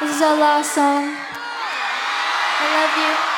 This is our last song. I love you.